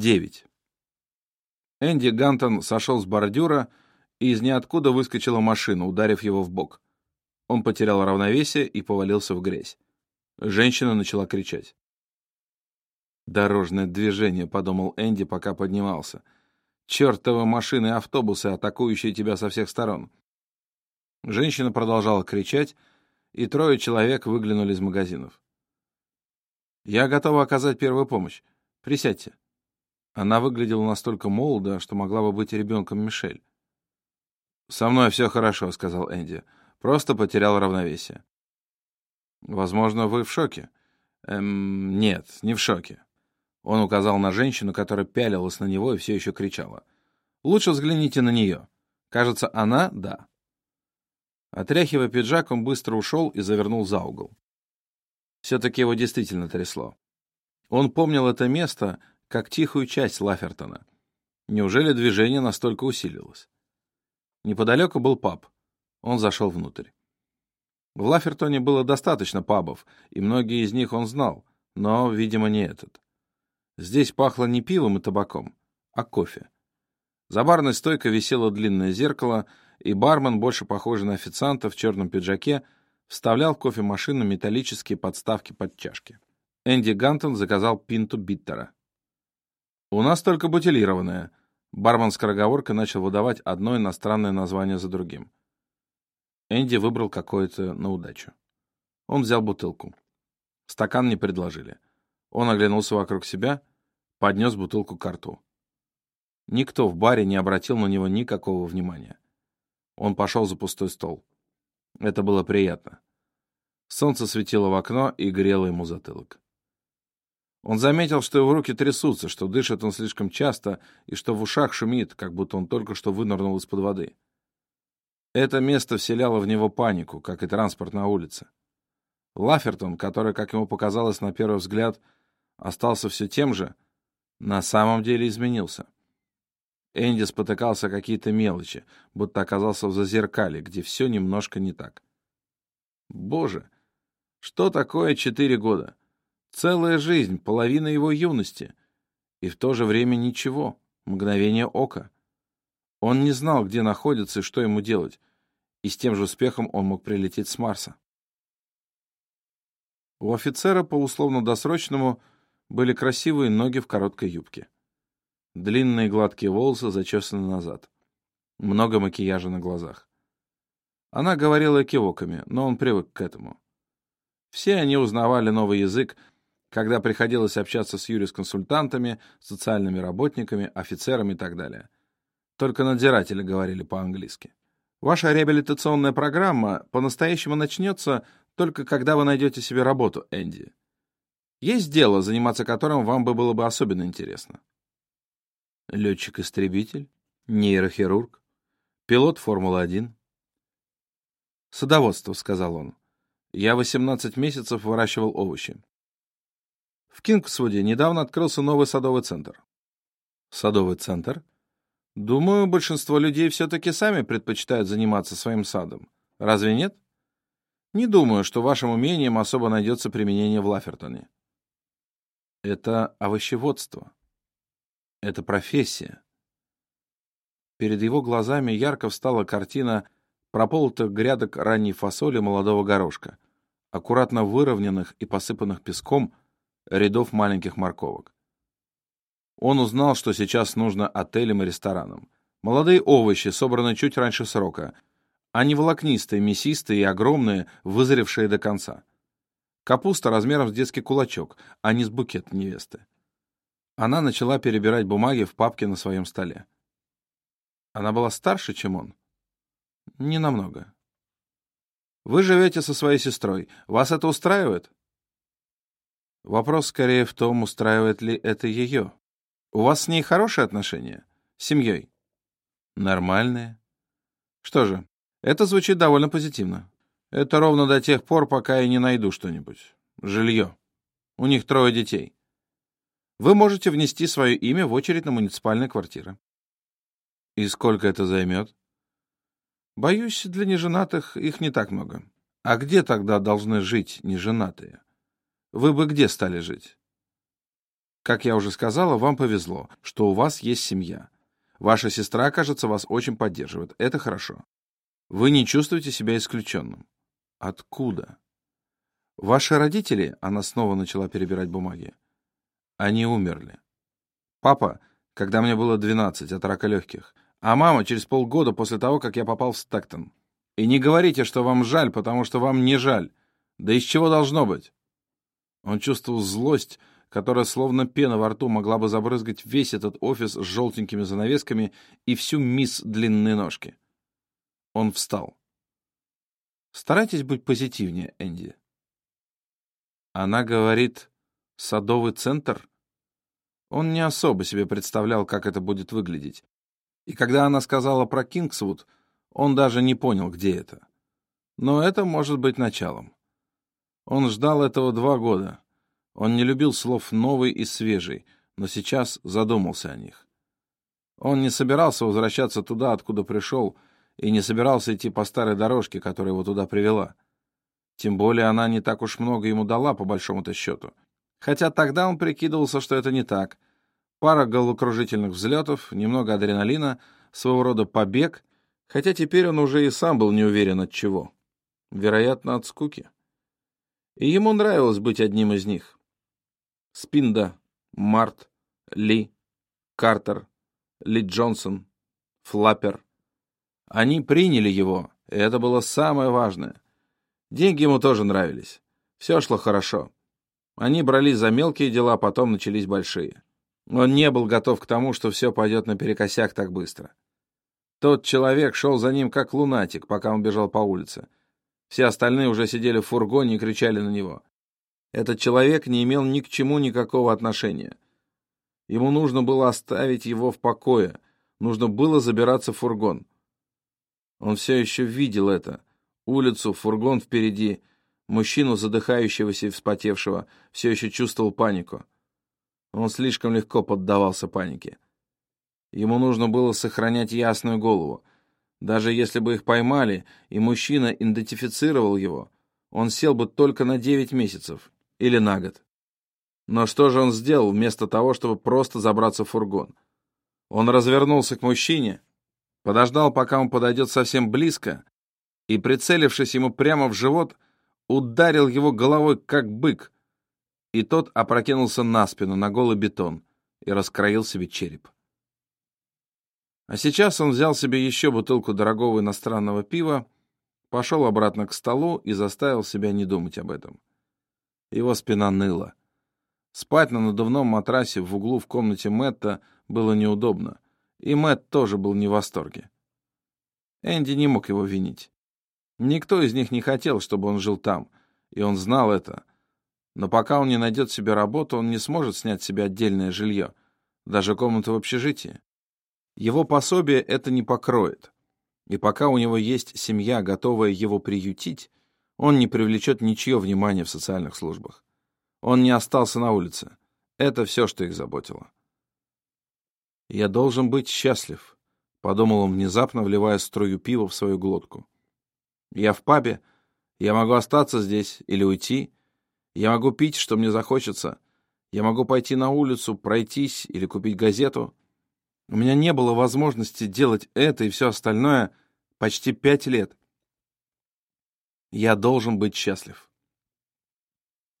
9. Энди Гантон сошел с бордюра, и из ниоткуда выскочила машина, ударив его в бок. Он потерял равновесие и повалился в грязь. Женщина начала кричать. «Дорожное движение», — подумал Энди, пока поднимался. «Чертовы машины и автобусы, атакующие тебя со всех сторон». Женщина продолжала кричать, и трое человек выглянули из магазинов. «Я готова оказать первую помощь. Присядьте». Она выглядела настолько молодо, что могла бы быть ребенком Мишель. «Со мной все хорошо», — сказал Энди. «Просто потерял равновесие». «Возможно, вы в шоке». «Эм, нет, не в шоке». Он указал на женщину, которая пялилась на него и все еще кричала. «Лучше взгляните на нее. Кажется, она — да». Отряхивая пиджак, он быстро ушел и завернул за угол. Все-таки его действительно трясло. Он помнил это место как тихую часть Лафертона. Неужели движение настолько усилилось? Неподалеку был паб. Он зашел внутрь. В Лафертоне было достаточно пабов, и многие из них он знал, но, видимо, не этот. Здесь пахло не пивом и табаком, а кофе. За барной стойкой висело длинное зеркало, и бармен, больше похожий на официанта в черном пиджаке, вставлял в кофемашину металлические подставки под чашки. Энди Гантон заказал пинту биттера. «У нас только бутилированное». Бармен скороговоркой начал выдавать одно иностранное название за другим. Энди выбрал какое-то на удачу. Он взял бутылку. Стакан не предложили. Он оглянулся вокруг себя, поднес бутылку к рту. Никто в баре не обратил на него никакого внимания. Он пошел за пустой стол. Это было приятно. Солнце светило в окно и грело ему затылок. Он заметил, что его руки трясутся, что дышит он слишком часто и что в ушах шумит, как будто он только что вынырнул из-под воды. Это место вселяло в него панику, как и транспорт на улице. Лафертон, который, как ему показалось на первый взгляд, остался все тем же, на самом деле изменился. Энди спотыкался какие-то мелочи, будто оказался в зазеркале, где все немножко не так. Боже, что такое четыре года? Целая жизнь, половина его юности. И в то же время ничего, мгновение ока. Он не знал, где находится и что ему делать, и с тем же успехом он мог прилететь с Марса. У офицера по условно-досрочному были красивые ноги в короткой юбке. Длинные гладкие волосы зачесаны назад. Много макияжа на глазах. Она говорила кивоками, но он привык к этому. Все они узнавали новый язык, когда приходилось общаться с юрисконсультантами, социальными работниками, офицерами и так далее. Только надзиратели говорили по-английски. Ваша реабилитационная программа по-настоящему начнется только когда вы найдете себе работу, Энди. Есть дело, заниматься которым вам бы было бы особенно интересно. Летчик-истребитель, нейрохирург, пилот Формулы-1. Садоводство, сказал он. Я 18 месяцев выращивал овощи. В Кингсвуде недавно открылся новый садовый центр. Садовый центр? Думаю, большинство людей все-таки сами предпочитают заниматься своим садом. Разве нет? Не думаю, что вашим умением особо найдется применение в Лафертоне. Это овощеводство. Это профессия. Перед его глазами ярко встала картина прополотых грядок ранней фасоли молодого горошка, аккуратно выровненных и посыпанных песком рядов маленьких морковок. Он узнал, что сейчас нужно отелям и ресторанам. Молодые овощи собраны чуть раньше срока. Они волокнистые, мясистые и огромные, вызревшие до конца. Капуста размером с детский кулачок, а не с букет невесты. Она начала перебирать бумаги в папке на своем столе. Она была старше, чем он? Не намного. Вы живете со своей сестрой. Вас это устраивает? Вопрос скорее в том, устраивает ли это ее. У вас с ней хорошие отношения? С семьей? Нормальные. Что же, это звучит довольно позитивно. Это ровно до тех пор, пока я не найду что-нибудь. Жилье. У них трое детей. Вы можете внести свое имя в очередь на муниципальные квартиры. И сколько это займет? Боюсь, для неженатых их не так много. А где тогда должны жить неженатые? Вы бы где стали жить? Как я уже сказала, вам повезло, что у вас есть семья. Ваша сестра, кажется, вас очень поддерживает. Это хорошо. Вы не чувствуете себя исключенным. Откуда? Ваши родители, она снова начала перебирать бумаги, они умерли. Папа, когда мне было 12 от рака легких, а мама через полгода после того, как я попал в Стактон. И не говорите, что вам жаль, потому что вам не жаль. Да из чего должно быть? Он чувствовал злость, которая словно пена во рту могла бы забрызгать весь этот офис с желтенькими занавесками и всю мисс длинные ножки. Он встал. Старайтесь быть позитивнее, Энди. Она говорит, садовый центр? Он не особо себе представлял, как это будет выглядеть. И когда она сказала про Кингсвуд, он даже не понял, где это. Но это может быть началом. Он ждал этого два года. Он не любил слов «новый» и «свежий», но сейчас задумался о них. Он не собирался возвращаться туда, откуда пришел, и не собирался идти по старой дорожке, которая его туда привела. Тем более она не так уж много ему дала, по большому-то счету. Хотя тогда он прикидывался, что это не так. Пара головокружительных взлетов, немного адреналина, своего рода побег, хотя теперь он уже и сам был не уверен от чего. Вероятно, от скуки. И ему нравилось быть одним из них. Спинда, Март, Ли, Картер, Ли Джонсон, Флаппер. Они приняли его, и это было самое важное. Деньги ему тоже нравились. Все шло хорошо. Они брались за мелкие дела, потом начались большие. Он не был готов к тому, что все пойдет наперекосяк так быстро. Тот человек шел за ним как лунатик, пока он бежал по улице. Все остальные уже сидели в фургоне и кричали на него. Этот человек не имел ни к чему никакого отношения. Ему нужно было оставить его в покое, нужно было забираться в фургон. Он все еще видел это. Улицу, фургон впереди, Мужчину, задыхающегося и вспотевшего, все еще чувствовал панику. Он слишком легко поддавался панике. Ему нужно было сохранять ясную голову. Даже если бы их поймали, и мужчина идентифицировал его, он сел бы только на 9 месяцев или на год. Но что же он сделал вместо того, чтобы просто забраться в фургон? Он развернулся к мужчине, подождал, пока он подойдет совсем близко, и, прицелившись ему прямо в живот, ударил его головой, как бык, и тот опрокинулся на спину, на голый бетон, и раскроил себе череп. А сейчас он взял себе еще бутылку дорогого иностранного пива, пошел обратно к столу и заставил себя не думать об этом. Его спина ныла. Спать на надувном матрасе в углу в комнате Мэтта было неудобно, и Мэтт тоже был не в восторге. Энди не мог его винить. Никто из них не хотел, чтобы он жил там, и он знал это. Но пока он не найдет себе работу, он не сможет снять себе отдельное жилье, даже комнату в общежитии. Его пособие это не покроет. И пока у него есть семья, готовая его приютить, он не привлечет ничье внимание в социальных службах. Он не остался на улице. Это все, что их заботило. «Я должен быть счастлив», — подумал он внезапно, вливая струю пива в свою глотку. Я в пабе. Я могу остаться здесь или уйти. Я могу пить, что мне захочется. Я могу пойти на улицу, пройтись или купить газету. У меня не было возможности делать это и все остальное почти пять лет. Я должен быть счастлив.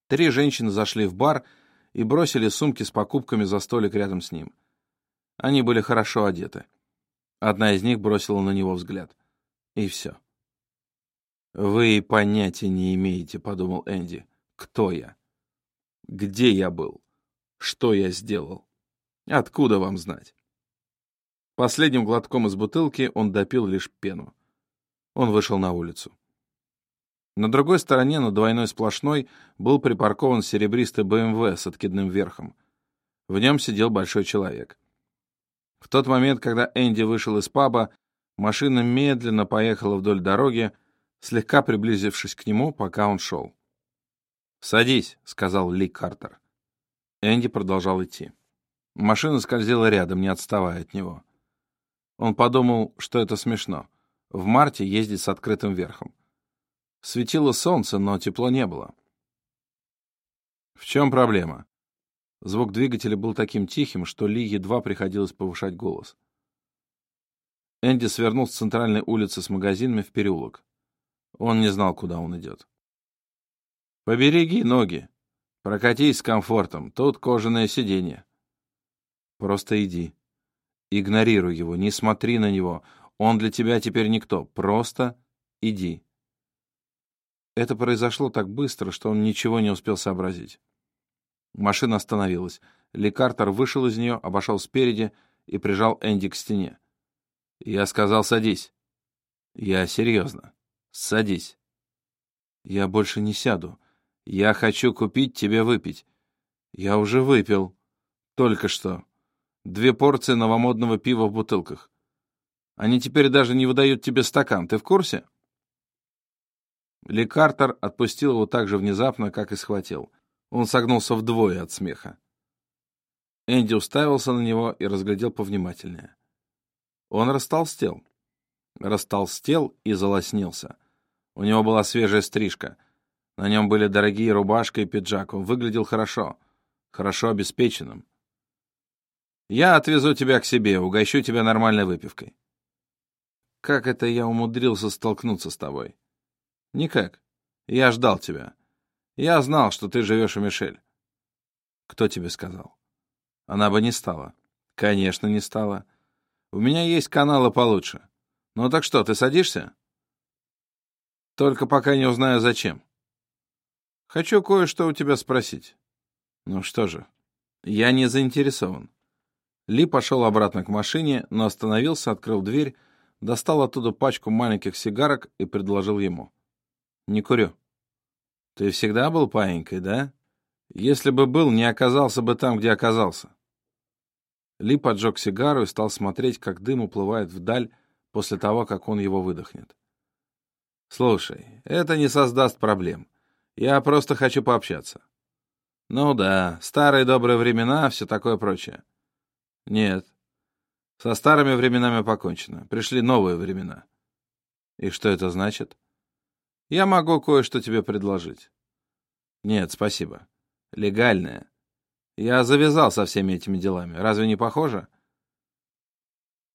Три женщины зашли в бар и бросили сумки с покупками за столик рядом с ним. Они были хорошо одеты. Одна из них бросила на него взгляд. И все. «Вы понятия не имеете», — подумал Энди. «Кто я? Где я был? Что я сделал? Откуда вам знать?» Последним глотком из бутылки он допил лишь пену. Он вышел на улицу. На другой стороне, на двойной сплошной, был припаркован серебристый БМВ с откидным верхом. В нем сидел большой человек. В тот момент, когда Энди вышел из паба, машина медленно поехала вдоль дороги, слегка приблизившись к нему, пока он шел. «Садись», — сказал Ли Картер. Энди продолжал идти. Машина скользила рядом, не отставая от него. Он подумал, что это смешно. В марте ездить с открытым верхом. Светило солнце, но тепло не было. «В чем проблема?» Звук двигателя был таким тихим, что Ли едва приходилось повышать голос. Энди свернул с центральной улицы с магазинами в переулок. Он не знал, куда он идет. «Побереги ноги. Прокатись с комфортом. Тут кожаное сиденье». «Просто иди. Игнорируй его, не смотри на него. Он для тебя теперь никто. Просто иди». Это произошло так быстро, что он ничего не успел сообразить. Машина остановилась. Ли Картер вышел из нее, обошел спереди и прижал Энди к стене. Я сказал, садись. Я серьезно. Садись. Я больше не сяду. Я хочу купить тебе выпить. Я уже выпил. Только что. Две порции новомодного пива в бутылках. Они теперь даже не выдают тебе стакан. Ты в курсе? Ли Картер отпустил его так же внезапно, как и схватил. Он согнулся вдвое от смеха. Энди уставился на него и разглядел повнимательнее. Он растолстел. Растолстел и залоснился. У него была свежая стрижка. На нем были дорогие рубашка и пиджак. Он выглядел хорошо, хорошо обеспеченным. «Я отвезу тебя к себе, угощу тебя нормальной выпивкой». «Как это я умудрился столкнуться с тобой?» «Никак. Я ждал тебя. Я знал, что ты живешь у Мишель. Кто тебе сказал? Она бы не стала. Конечно, не стала. У меня есть каналы получше. Ну так что, ты садишься? Только пока не узнаю, зачем. Хочу кое-что у тебя спросить. Ну что же, я не заинтересован. Ли пошел обратно к машине, но остановился, открыл дверь, достал оттуда пачку маленьких сигарок и предложил ему. «Не курю». Ты всегда был паинькой, да? Если бы был, не оказался бы там, где оказался. Ли поджег сигару и стал смотреть, как дым уплывает вдаль после того, как он его выдохнет. «Слушай, это не создаст проблем. Я просто хочу пообщаться». «Ну да, старые добрые времена, все такое прочее». «Нет. Со старыми временами покончено. Пришли новые времена». «И что это значит?» Я могу кое-что тебе предложить. Нет, спасибо. Легальное. Я завязал со всеми этими делами. Разве не похоже?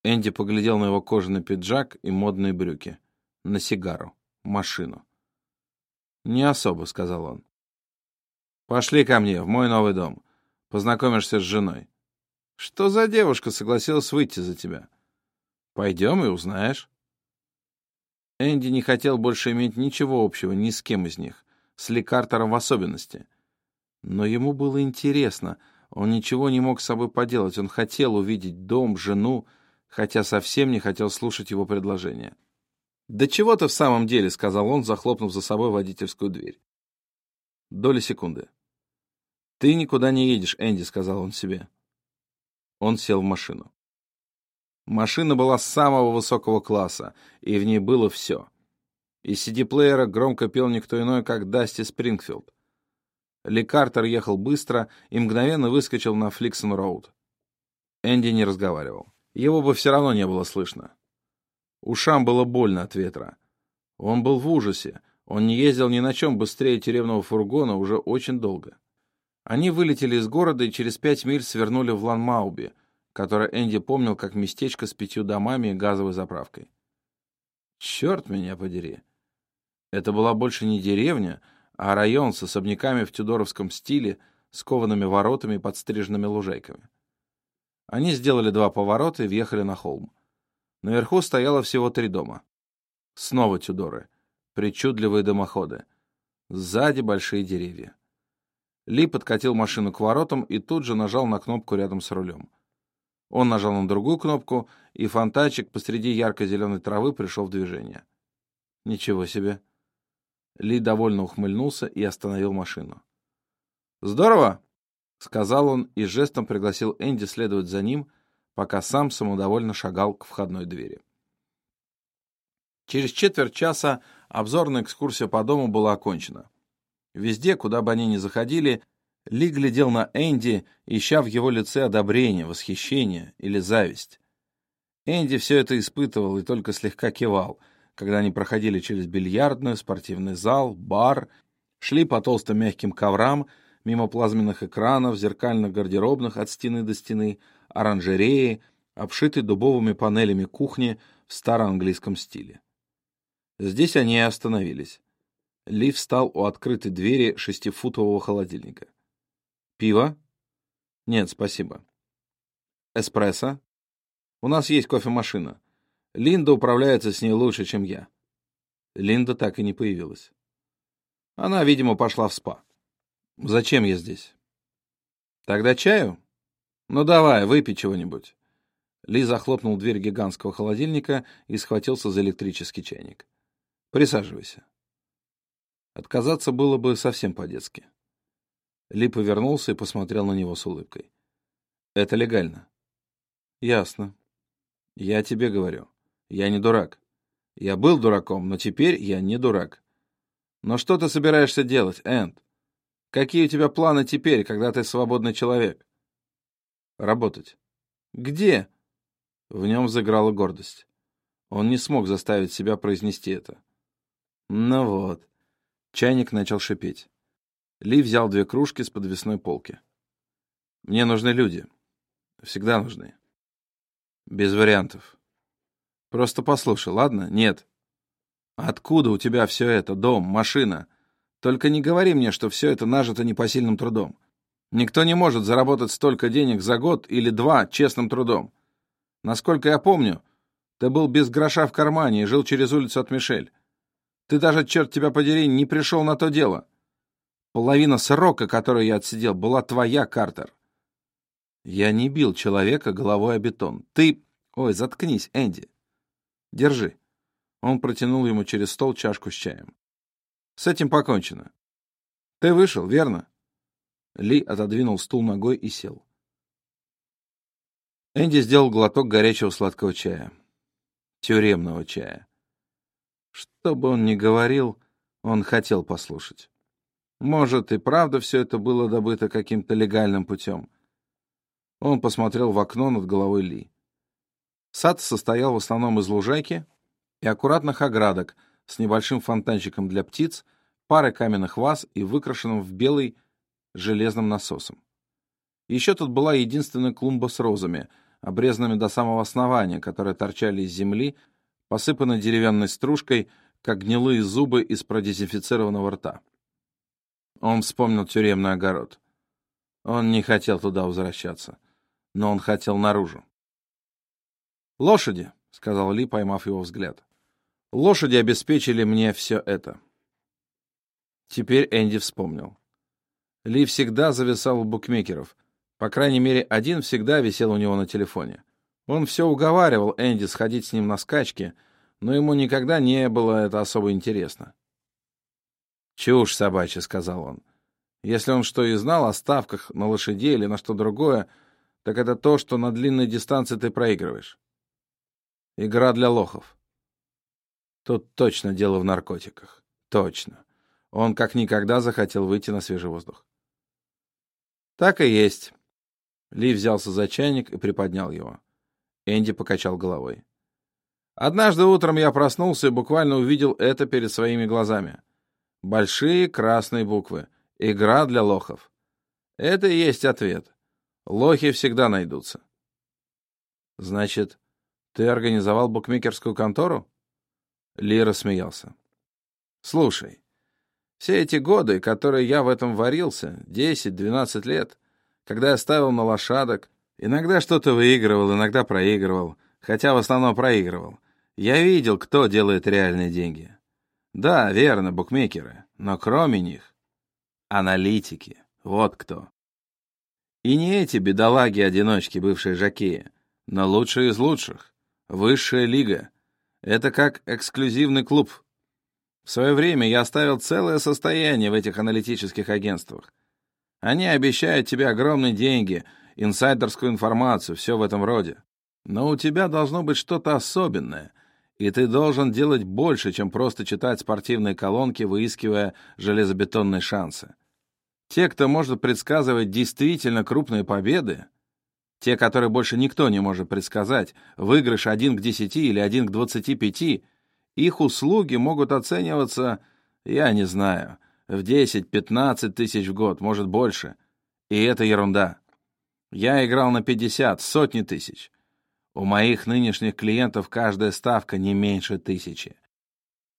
Энди поглядел на его кожаный пиджак и модные брюки. На сигару. Машину. «Не особо», — сказал он. «Пошли ко мне, в мой новый дом. Познакомишься с женой». «Что за девушка согласилась выйти за тебя?» «Пойдем и узнаешь». Энди не хотел больше иметь ничего общего ни с кем из них, с Ли Картером в особенности. Но ему было интересно, он ничего не мог с собой поделать, он хотел увидеть дом, жену, хотя совсем не хотел слушать его предложение. «Да чего ты в самом деле?» — сказал он, захлопнув за собой водительскую дверь. Доли секунды. «Ты никуда не едешь, Энди», — сказал он себе. Он сел в машину. Машина была самого высокого класса, и в ней было все. Из CD-плеера громко пел никто иной, как Дасти Спрингфилд. Ли Картер ехал быстро и мгновенно выскочил на Фликсон-Роуд. Энди не разговаривал. Его бы все равно не было слышно. Ушам было больно от ветра. Он был в ужасе. Он не ездил ни на чем быстрее тюремного фургона уже очень долго. Они вылетели из города и через пять миль свернули в Ланмаубе — которое Энди помнил как местечко с пятью домами и газовой заправкой. Черт меня подери! Это была больше не деревня, а район с особняками в тюдоровском стиле, с коваными воротами и подстриженными лужайками. Они сделали два поворота и въехали на холм. Наверху стояло всего три дома. Снова Тюдоры. Причудливые дымоходы. Сзади большие деревья. Ли подкатил машину к воротам и тут же нажал на кнопку рядом с рулем. Он нажал на другую кнопку, и фонтанчик посреди ярко-зеленой травы пришел в движение. Ничего себе. Ли довольно ухмыльнулся и остановил машину. «Здорово!» — сказал он и жестом пригласил Энди следовать за ним, пока сам самодовольно шагал к входной двери. Через четверть часа обзорная экскурсия по дому была окончена. Везде, куда бы они ни заходили, ли глядел на Энди, ища в его лице одобрение, восхищение или зависть. Энди все это испытывал и только слегка кивал, когда они проходили через бильярдную, спортивный зал, бар, шли по толстым мягким коврам, мимо плазменных экранов, зеркальных гардеробных от стены до стены, оранжереи, обшитой дубовыми панелями кухни в староанглийском стиле. Здесь они и остановились. Ли встал у открытой двери шестифутового холодильника. «Пиво?» «Нет, спасибо». «Эспрессо?» «У нас есть кофемашина. Линда управляется с ней лучше, чем я». Линда так и не появилась. Она, видимо, пошла в спа. «Зачем я здесь?» «Тогда чаю?» «Ну давай, выпей чего-нибудь». Ли захлопнул дверь гигантского холодильника и схватился за электрический чайник. «Присаживайся». Отказаться было бы совсем по-детски. Ли повернулся и посмотрел на него с улыбкой. «Это легально». «Ясно. Я тебе говорю. Я не дурак. Я был дураком, но теперь я не дурак. Но что ты собираешься делать, Энд? Какие у тебя планы теперь, когда ты свободный человек? Работать. Где? В нем заиграла гордость. Он не смог заставить себя произнести это. Ну вот. Чайник начал шипеть. Ли взял две кружки с подвесной полки. Мне нужны люди. Всегда нужны. Без вариантов. Просто послушай, ладно? Нет. Откуда у тебя все это? Дом, машина? Только не говори мне, что все это нажито непосильным трудом. Никто не может заработать столько денег за год или два честным трудом. Насколько я помню, ты был без гроша в кармане и жил через улицу от Мишель. Ты даже, черт тебя подери, не пришел на то дело. Половина срока, который я отсидел, была твоя, Картер. Я не бил человека головой о бетон. Ты... Ой, заткнись, Энди. Держи. Он протянул ему через стол чашку с чаем. С этим покончено. Ты вышел, верно? Ли отодвинул стул ногой и сел. Энди сделал глоток горячего сладкого чая. Тюремного чая. Что бы он ни говорил, он хотел послушать. Может, и правда все это было добыто каким-то легальным путем. Он посмотрел в окно над головой Ли. Сад состоял в основном из лужайки и аккуратных оградок с небольшим фонтанчиком для птиц, парой каменных ваз и выкрашенным в белый железным насосом. Еще тут была единственная клумба с розами, обрезанными до самого основания, которые торчали из земли, посыпанной деревянной стружкой, как гнилые зубы из продезинфицированного рта. Он вспомнил тюремный огород. Он не хотел туда возвращаться, но он хотел наружу. «Лошади», — сказал Ли, поймав его взгляд. «Лошади обеспечили мне все это». Теперь Энди вспомнил. Ли всегда зависал у букмекеров. По крайней мере, один всегда висел у него на телефоне. Он все уговаривал Энди сходить с ним на скачки, но ему никогда не было это особо интересно. «Чушь собачья», — сказал он. «Если он что и знал о ставках на лошадей или на что другое, так это то, что на длинной дистанции ты проигрываешь. Игра для лохов. Тут точно дело в наркотиках. Точно. Он как никогда захотел выйти на свежий воздух. Так и есть. Ли взялся за чайник и приподнял его. Энди покачал головой. Однажды утром я проснулся и буквально увидел это перед своими глазами. Большие красные буквы. Игра для лохов. Это и есть ответ. Лохи всегда найдутся. Значит, ты организовал букмекерскую контору? Ли рассмеялся. Слушай, все эти годы, которые я в этом варился, 10-12 лет, когда я ставил на лошадок, иногда что-то выигрывал, иногда проигрывал, хотя в основном проигрывал, я видел, кто делает реальные деньги. Да, верно, букмекеры, но кроме них — аналитики, вот кто. И не эти бедолаги-одиночки, бывшие жакеи, но лучшие из лучших. Высшая лига. Это как эксклюзивный клуб. В свое время я оставил целое состояние в этих аналитических агентствах. Они обещают тебе огромные деньги, инсайдерскую информацию, все в этом роде. Но у тебя должно быть что-то особенное, и ты должен делать больше, чем просто читать спортивные колонки, выискивая железобетонные шансы. Те, кто может предсказывать действительно крупные победы, те, которые больше никто не может предсказать, выигрыш 1 к 10 или 1 к 25, их услуги могут оцениваться, я не знаю, В 10-15 тысяч в год, может больше. И это ерунда. Я играл на 50, сотни тысяч. У моих нынешних клиентов каждая ставка не меньше тысячи.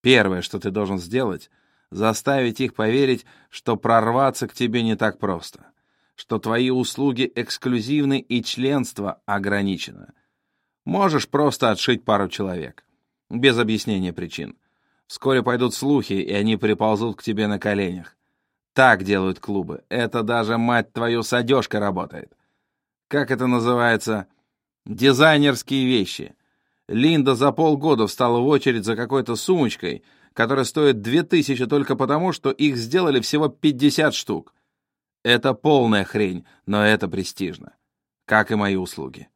Первое, что ты должен сделать, заставить их поверить, что прорваться к тебе не так просто, что твои услуги эксклюзивны и членство ограничено. Можешь просто отшить пару человек, без объяснения причин. Вскоре пойдут слухи, и они приползут к тебе на коленях. Так делают клубы. Это даже, мать твою, с одежкой работает. Как это называется? Дизайнерские вещи. Линда за полгода встала в очередь за какой-то сумочкой, которая стоит две тысячи только потому, что их сделали всего 50 штук. Это полная хрень, но это престижно. Как и мои услуги.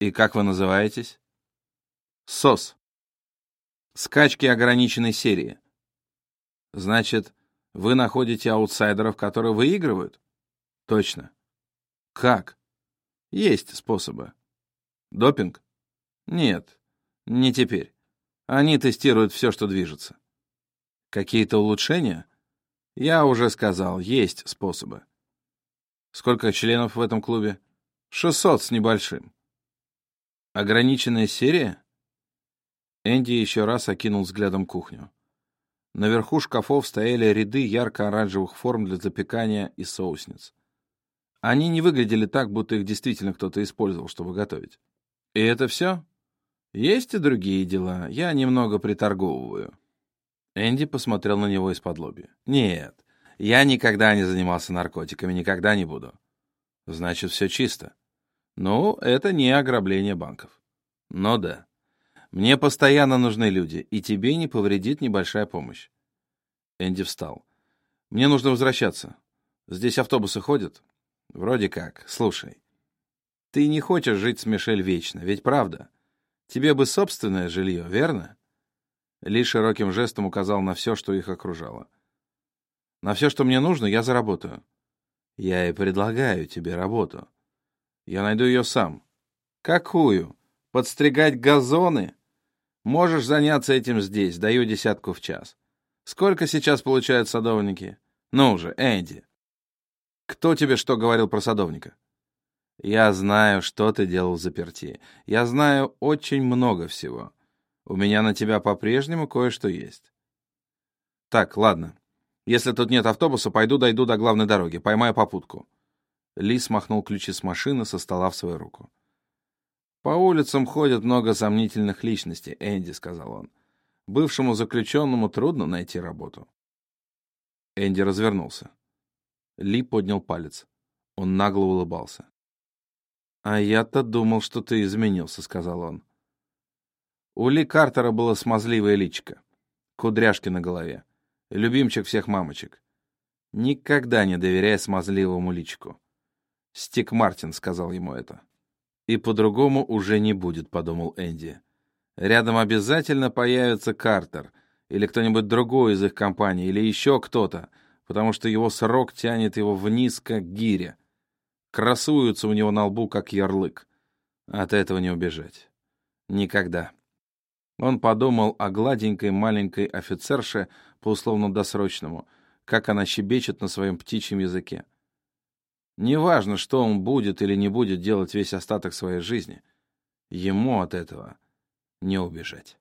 И как вы называетесь? СОС. Скачки ограниченной серии. Значит, вы находите аутсайдеров, которые выигрывают? Точно. Как? Есть способы. Допинг? Нет, не теперь. Они тестируют все, что движется. Какие-то улучшения? Я уже сказал, есть способы. Сколько членов в этом клубе? 600 с небольшим. Ограниченная серия? Энди еще раз окинул взглядом кухню. Наверху шкафов стояли ряды ярко-оранжевых форм для запекания и соусниц. Они не выглядели так, будто их действительно кто-то использовал, чтобы готовить. И это все? Есть и другие дела. Я немного приторговываю. Энди посмотрел на него из-под лоби. Нет, я никогда не занимался наркотиками, никогда не буду. Значит, все чисто. Ну, это не ограбление банков. Но да. Мне постоянно нужны люди, и тебе не повредит небольшая помощь. Энди встал. Мне нужно возвращаться. Здесь автобусы ходят? Вроде как. Слушай. Ты не хочешь жить с Мишель вечно, ведь правда? Тебе бы собственное жилье, верно? Ли широким жестом указал на все, что их окружало. На все, что мне нужно, я заработаю. Я и предлагаю тебе работу. Я найду ее сам. Какую? Подстригать газоны? Можешь заняться этим здесь, даю десятку в час. Сколько сейчас получают садовники? Ну же, Энди. Кто тебе что говорил про садовника? Я знаю, что ты делал в заперти. Я знаю очень много всего. У меня на тебя по-прежнему кое-что есть. Так, ладно. Если тут нет автобуса, пойду дойду до главной дороги, поймаю попутку. Ли смахнул ключи с машины со стола в свою руку. «По улицам ходят много сомнительных личностей, Энди», — сказал он. «Бывшему заключенному трудно найти работу». Энди развернулся. Ли поднял палец. Он нагло улыбался. «А я-то думал, что ты изменился», — сказал он. У Ли Картера было смазливое личико, кудряшки на голове, любимчик всех мамочек. Никогда не доверяй смазливому личику. Стик Мартин сказал ему это. И по-другому уже не будет, подумал Энди. Рядом обязательно появится Картер или кто-нибудь другой из их компании, или еще кто-то, потому что его срок тянет его вниз, как гиря. Красуются у него на лбу, как ярлык. От этого не убежать. Никогда. Он подумал о гладенькой маленькой офицерше по условно-досрочному, как она щебечет на своем птичьем языке. Неважно, что он будет или не будет делать весь остаток своей жизни, ему от этого не убежать.